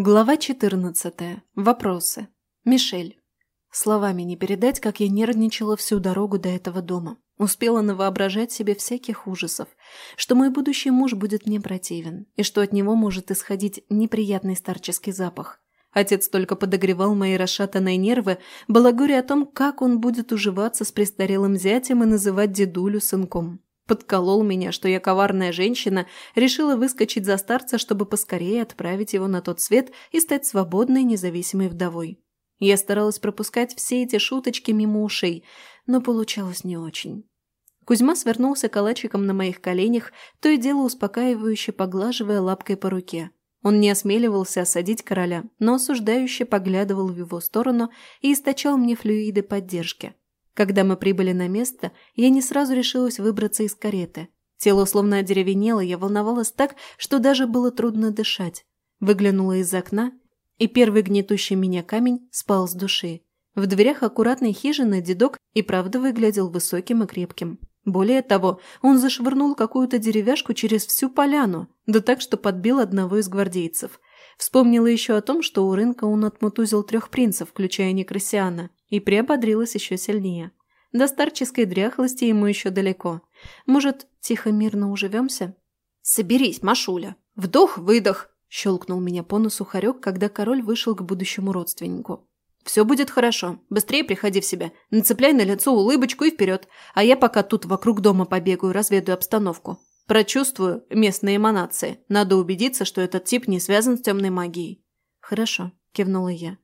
Глава 14. Вопросы. Мишель. Словами не передать, как я нервничала всю дорогу до этого дома. Успела навоображать себе всяких ужасов, что мой будущий муж будет мне противен, и что от него может исходить неприятный старческий запах. Отец только подогревал мои расшатанные нервы, балагуря о том, как он будет уживаться с престарелым зятем и называть дедулю сынком. Подколол меня, что я коварная женщина, решила выскочить за старца, чтобы поскорее отправить его на тот свет и стать свободной, независимой вдовой. Я старалась пропускать все эти шуточки мимо ушей, но получалось не очень. Кузьма свернулся калачиком на моих коленях, то и дело успокаивающе поглаживая лапкой по руке. Он не осмеливался осадить короля, но осуждающе поглядывал в его сторону и источал мне флюиды поддержки. Когда мы прибыли на место, я не сразу решилась выбраться из кареты. Тело словно одеревенело, я волновалась так, что даже было трудно дышать. Выглянула из окна, и первый гнетущий меня камень спал с души. В дверях аккуратной хижины дедок и правда выглядел высоким и крепким. Более того, он зашвырнул какую-то деревяшку через всю поляну, да так, что подбил одного из гвардейцев. Вспомнила еще о том, что у рынка он отмутузил трех принцев, включая Некрасиана, и приободрилась еще сильнее. До старческой дряхлости ему еще далеко. Может, тихо-мирно уживемся? «Соберись, Машуля! Вдох-выдох!» – щелкнул меня по носу хорек, когда король вышел к будущему родственнику. «Все будет хорошо. Быстрее приходи в себя. Нацепляй на лицо улыбочку и вперед. А я пока тут вокруг дома побегаю, разведаю обстановку. Прочувствую местные эманации. Надо убедиться, что этот тип не связан с темной магией». «Хорошо», – кивнула я.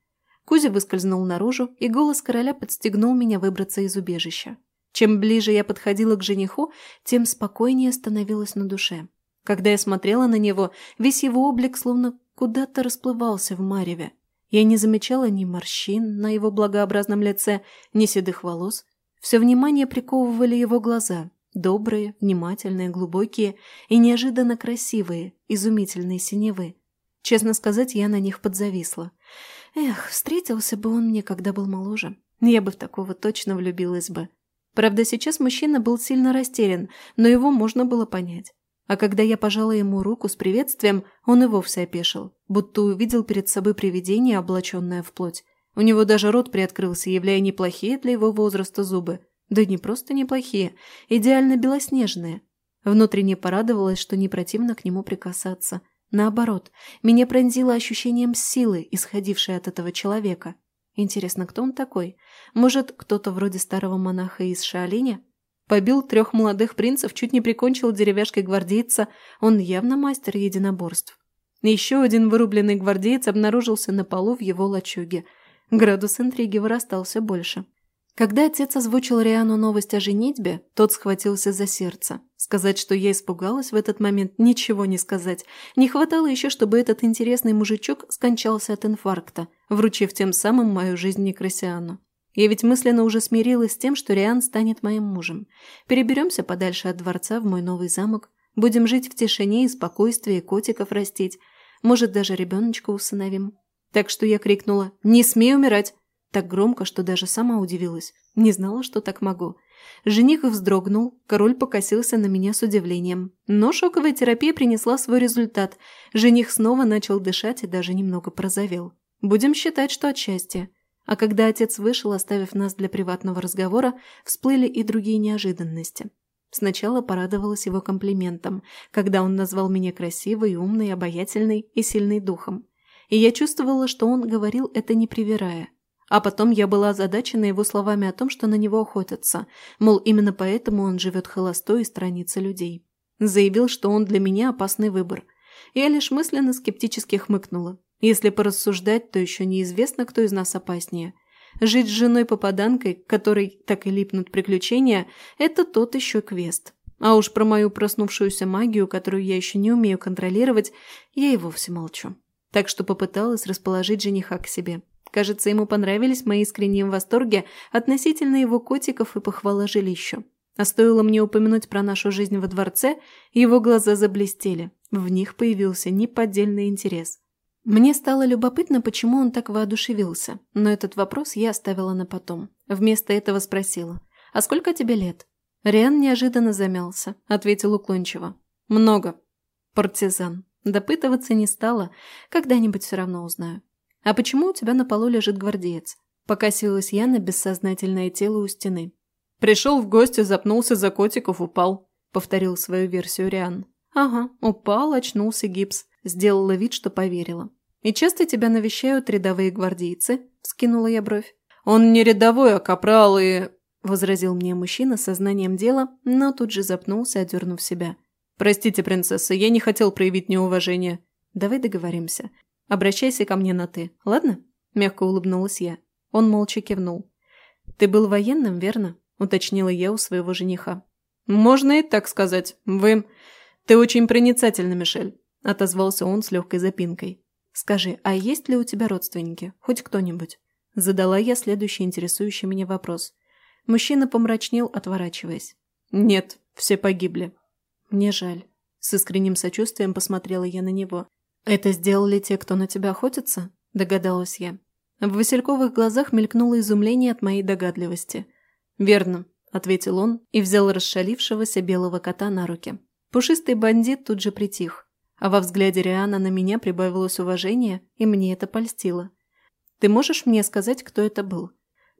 Кузя выскользнул наружу, и голос короля подстегнул меня выбраться из убежища. Чем ближе я подходила к жениху, тем спокойнее становилось на душе. Когда я смотрела на него, весь его облик словно куда-то расплывался в мареве. Я не замечала ни морщин на его благообразном лице, ни седых волос. Все внимание приковывали его глаза, Добрые, внимательные, глубокие и неожиданно красивые, изумительные синевы. Честно сказать, я на них подзависла. Эх, встретился бы он мне, когда был моложе. Я бы в такого точно влюбилась бы. Правда, сейчас мужчина был сильно растерян, но его можно было понять. А когда я пожала ему руку с приветствием, он и вовсе опешил, будто увидел перед собой привидение, облаченное в плоть. У него даже рот приоткрылся, являя неплохие для его возраста зубы. Да не просто неплохие, идеально белоснежные. Внутренне порадовалась, что не противно к нему прикасаться. Наоборот, меня пронзило ощущением силы, исходившей от этого человека. Интересно, кто он такой? Может, кто-то вроде старого монаха из Шаолиня? Побил трех молодых принцев, чуть не прикончил деревяшкой гвардейца. Он явно мастер единоборств. Еще один вырубленный гвардеец обнаружился на полу в его лачуге. Градус интриги вырастал все больше. Когда отец озвучил Риану новость о женитьбе, тот схватился за сердце. Сказать, что я испугалась в этот момент, ничего не сказать. Не хватало еще, чтобы этот интересный мужичок скончался от инфаркта, вручив тем самым мою жизнь Некрасиану. Я ведь мысленно уже смирилась с тем, что Риан станет моим мужем. Переберемся подальше от дворца в мой новый замок. Будем жить в тишине и спокойствии, котиков растить. Может, даже ребеночка усыновим. Так что я крикнула «Не смей умирать!» Так громко, что даже сама удивилась. Не знала, что так могу. Жених вздрогнул, король покосился на меня с удивлением. Но шоковая терапия принесла свой результат. Жених снова начал дышать и даже немного прозовел. Будем считать, что от счастья. А когда отец вышел, оставив нас для приватного разговора, всплыли и другие неожиданности. Сначала порадовалась его комплиментом, когда он назвал меня красивой, умной, обаятельной и сильной духом. И я чувствовала, что он говорил это не привирая. А потом я была озадачена его словами о том, что на него охотятся, мол, именно поэтому он живет холостой и странится людей. Заявил, что он для меня опасный выбор. Я лишь мысленно скептически хмыкнула. Если порассуждать, то еще неизвестно, кто из нас опаснее. Жить с женой-попаданкой, которой так и липнут приключения, это тот еще квест. А уж про мою проснувшуюся магию, которую я еще не умею контролировать, я и вовсе молчу. Так что попыталась расположить жениха к себе. Кажется, ему понравились мои искренние восторги относительно его котиков и похвала жилищу. А стоило мне упомянуть про нашу жизнь во дворце, его глаза заблестели. В них появился неподдельный интерес. Мне стало любопытно, почему он так воодушевился, но этот вопрос я оставила на потом. Вместо этого спросила, «А сколько тебе лет?» Риан неожиданно замялся, ответил уклончиво. «Много». «Партизан», Допытываться не стала. Когда-нибудь все равно узнаю. «А почему у тебя на полу лежит гвардеец?» Покосилась я на бессознательное тело у стены. «Пришел в гости, запнулся за котиков, упал», — повторил свою версию Риан. «Ага, упал, очнулся гипс». Сделала вид, что поверила. «И часто тебя навещают рядовые гвардейцы?» – скинула я бровь. «Он не рядовой, а капрал и...» – возразил мне мужчина со знанием дела, но тут же запнулся, одернув себя. «Простите, принцесса, я не хотел проявить неуважение». «Давай договоримся. Обращайся ко мне на «ты», ладно?» – мягко улыбнулась я. Он молча кивнул. «Ты был военным, верно?» – уточнила я у своего жениха. «Можно и так сказать. Вы... Ты очень проницательна, Мишель», – отозвался он с легкой запинкой. «Скажи, а есть ли у тебя родственники? Хоть кто-нибудь?» Задала я следующий интересующий меня вопрос. Мужчина помрачнел, отворачиваясь. «Нет, все погибли». «Мне жаль». С искренним сочувствием посмотрела я на него. «Это сделали те, кто на тебя охотится?» Догадалась я. В Васильковых глазах мелькнуло изумление от моей догадливости. «Верно», — ответил он и взял расшалившегося белого кота на руки. Пушистый бандит тут же притих а во взгляде Риана на меня прибавилось уважение, и мне это польстило. «Ты можешь мне сказать, кто это был?»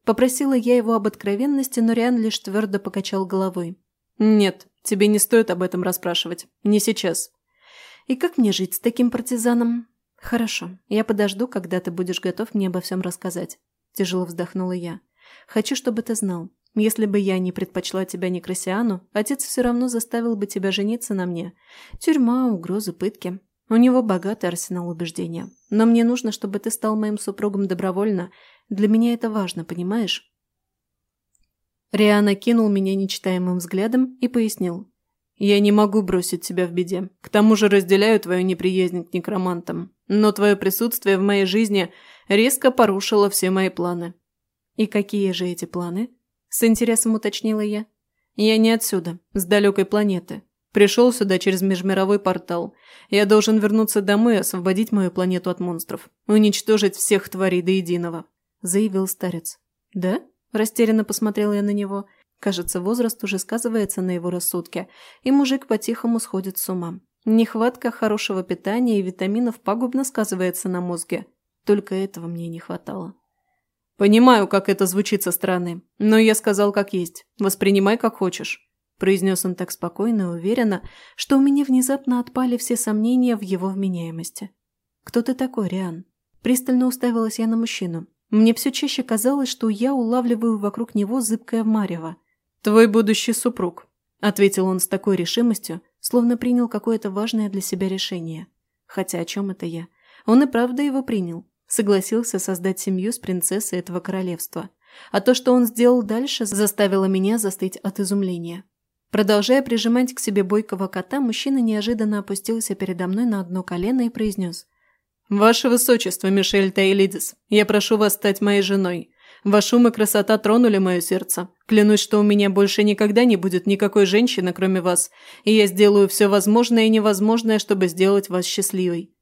Попросила я его об откровенности, но Риан лишь твердо покачал головой. «Нет, тебе не стоит об этом расспрашивать. Не сейчас». «И как мне жить с таким партизаном?» «Хорошо, я подожду, когда ты будешь готов мне обо всем рассказать», – тяжело вздохнула я. «Хочу, чтобы ты знал. Если бы я не предпочла тебя Некрасиану, отец все равно заставил бы тебя жениться на мне. Тюрьма, угрозы, пытки. У него богатый арсенал убеждения. Но мне нужно, чтобы ты стал моим супругом добровольно. Для меня это важно, понимаешь?» Риана кинул меня нечитаемым взглядом и пояснил. «Я не могу бросить тебя в беде. К тому же разделяю твою неприязнь к некромантам. Но твое присутствие в моей жизни резко порушило все мои планы». «И какие же эти планы?» С интересом уточнила я. «Я не отсюда, с далекой планеты. Пришел сюда через межмировой портал. Я должен вернуться домой и освободить мою планету от монстров. Уничтожить всех тварей до единого», – заявил старец. «Да?» – растерянно посмотрела я на него. Кажется, возраст уже сказывается на его рассудке, и мужик по-тихому сходит с ума. Нехватка хорошего питания и витаминов пагубно сказывается на мозге. Только этого мне не хватало. «Понимаю, как это звучит со стороны, но я сказал как есть. Воспринимай как хочешь», – произнес он так спокойно и уверенно, что у меня внезапно отпали все сомнения в его вменяемости. «Кто ты такой, Риан?» Пристально уставилась я на мужчину. Мне все чаще казалось, что я улавливаю вокруг него зыбкое марево. «Твой будущий супруг», – ответил он с такой решимостью, словно принял какое-то важное для себя решение. Хотя о чем это я? Он и правда его принял. Согласился создать семью с принцессой этого королевства. А то, что он сделал дальше, заставило меня застыть от изумления. Продолжая прижимать к себе бойкого кота, мужчина неожиданно опустился передо мной на одно колено и произнес. «Ваше Высочество, Мишель Таилидис, я прошу вас стать моей женой. Ваш ум и красота тронули мое сердце. Клянусь, что у меня больше никогда не будет никакой женщины, кроме вас, и я сделаю все возможное и невозможное, чтобы сделать вас счастливой.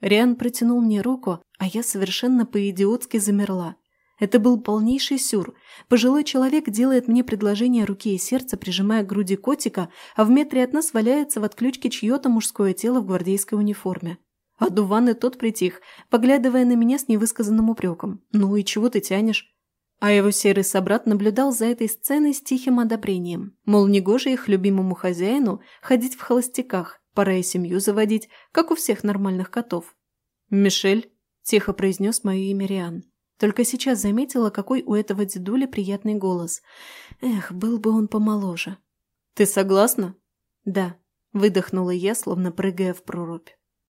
Риан протянул мне руку, а я совершенно по-идиотски замерла. Это был полнейший сюр. Пожилой человек делает мне предложение руки и сердца, прижимая к груди котика, а в метре от нас валяется в отключке чье-то мужское тело в гвардейской униформе. А Дуван и тот притих, поглядывая на меня с невысказанным упреком. «Ну и чего ты тянешь?» А его серый собрат наблюдал за этой сценой с тихим одобрением. Мол, негоже их любимому хозяину ходить в холостяках, Пора и семью заводить, как у всех нормальных котов. «Мишель», – тихо произнес мое имя Риан. Только сейчас заметила, какой у этого дедуля приятный голос. Эх, был бы он помоложе. «Ты согласна?» «Да», – выдохнула я, словно прыгая в прорубь.